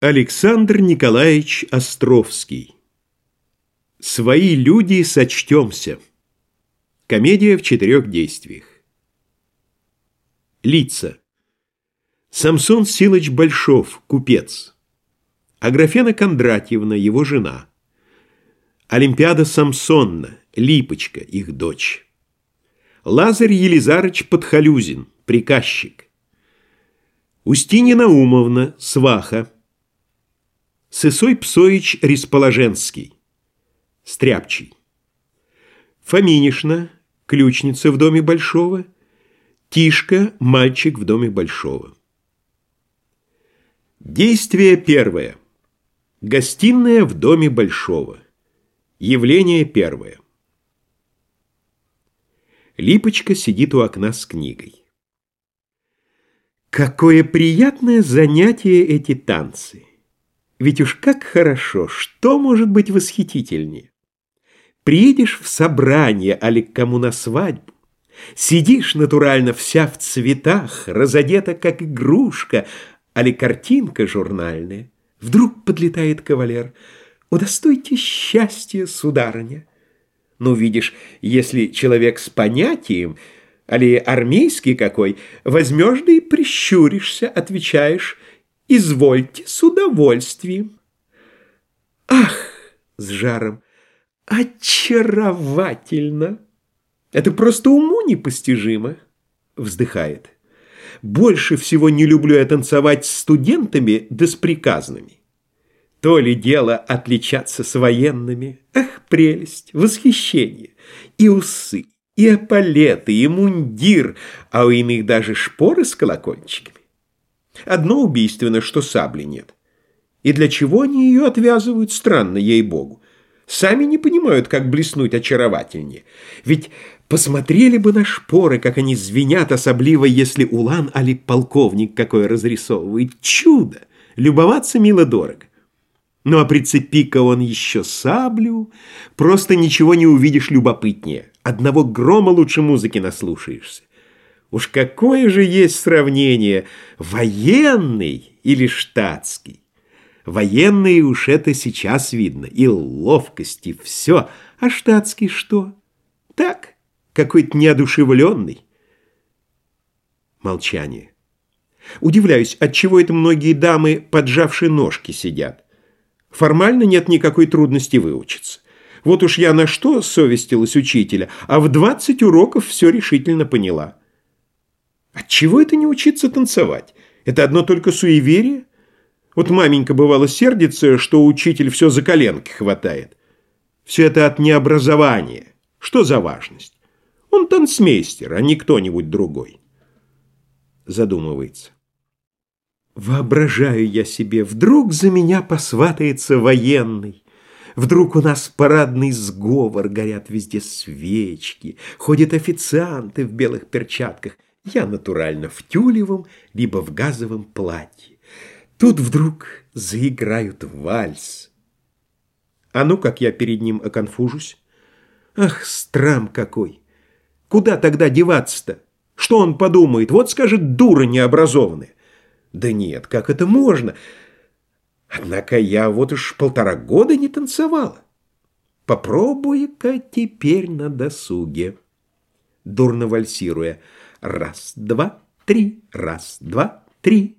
Александр Николаевич Островский Свои люди сочтемся. Комедия в четырех действиях. Лица. Самсон Силыч Большов, купец. Аграфена Кондратьевна, его жена. Олимпиада Самсонна, Липочка, их дочь. Лазарь Елизарыч Подхалюзин, приказчик. Устинья Наумовна, сваха. Сысой Псоич Ресположенский, Стряпчий. Фоминишна, ключница в доме Большого. Тишка, мальчик в доме Большого. Действие первое. Гостиная в доме Большого. Явление первое. Липочка сидит у окна с книгой. Какое приятное занятие эти танцы! Ведь уж как хорошо, что может быть восхитительнее? Приедешь в собрание, али к кому на свадьбу, Сидишь натурально вся в цветах, разодета как игрушка, али картинка журнальная. Вдруг подлетает кавалер. Удостойте счастья, сударыня. Ну, видишь, если человек с понятием, али армейский какой, возьмешь да и прищуришься, отвечаешь — Извольте с удовольствием. Ах, с жаром, очаровательно! Это просто уму непостижимо, вздыхает. Больше всего не люблю я танцевать с студентами да с приказными. То ли дело отличаться с военными. Ах, прелесть, восхищение. И усы, и эполеты, и мундир, а у иных даже шпоры с колокольчиками. Одно убийственно, что сабли нет. И для чего они ее отвязывают, странно, ей-богу. Сами не понимают, как блеснуть очаровательнее. Ведь посмотрели бы на шпоры, как они звенят, особливо, если улан али полковник какой разрисовывает. Чудо! Любоваться мило-дорого. Ну а прицепи-ка он еще саблю, просто ничего не увидишь любопытнее. Одного грома лучше музыки наслушаешься. Уж какое же есть сравнение, военный или штатский? Военный уж это сейчас видно, и ловкость, и все. А штатский что? Так, какой-то неодушевленный. Молчание. Удивляюсь, отчего это многие дамы, поджавшие ножки, сидят. Формально нет никакой трудности выучиться. Вот уж я на что совестилась учителя, а в двадцать уроков все решительно поняла. Отчего это не учиться танцевать? Это одно только суеверие? Вот маменька бывало сердится, что учитель все за коленки хватает. Все это от необразования. Что за важность? Он танцмейстер, а не кто-нибудь другой. Задумывается. Воображаю я себе, вдруг за меня посватается военный. Вдруг у нас парадный сговор, горят везде свечки, ходят официанты в белых перчатках – я натурально в тюлевом, либо в газовом платье. Тут вдруг заиграют вальс. А ну, как я перед ним оконфужусь. Ах, страм какой! Куда тогда деваться-то? Что он подумает? Вот скажет, дура необразованная. Да нет, как это можно? Однако я вот уж полтора года не танцевала. Попробуй-ка теперь на досуге. Дурно вальсируя. Раз, два, три, раз, два, три.